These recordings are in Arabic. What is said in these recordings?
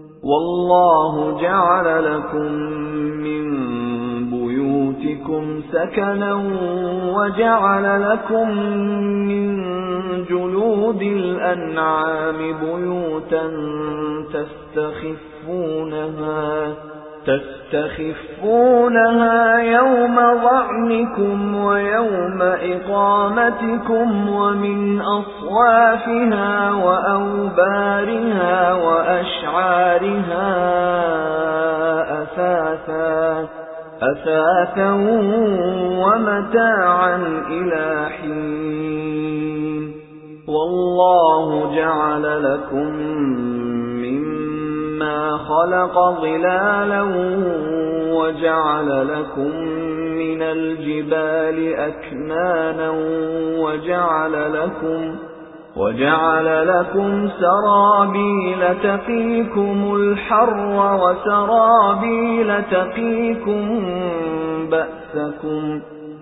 وَاللَّهُ جَعَلَ لَكُم مِّن بُيُوتِكُمْ سَكَنًا وَجَعَلَ لَكُم مِّن جُلُودِ الْأَنْعَامِ بُيُوتًا تَسْتَخِفُّونَهَا تستخفونها يوم ظعنكم ويوم إقامتكم ومن أصوافها وأوبارها وأشعارها أثاثا أثاثا ومتاعا إلى حين. والله جعل لكم مما خلق ظلالا وجعل لكم من الجبال أكنانا وجعل لكم وجعل لكم سرابيل تقيكم الحر وسرابيل تقيكم بأسكم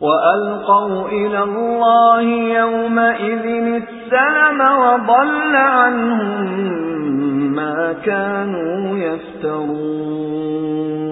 وَأَلْقَوْا إِلَى اللَّهِ يَوْمَئِذٍ السَّلَمَ وَضَلَّ عَنْهُم مَّا كَانُوا يَفْتَرُونَ.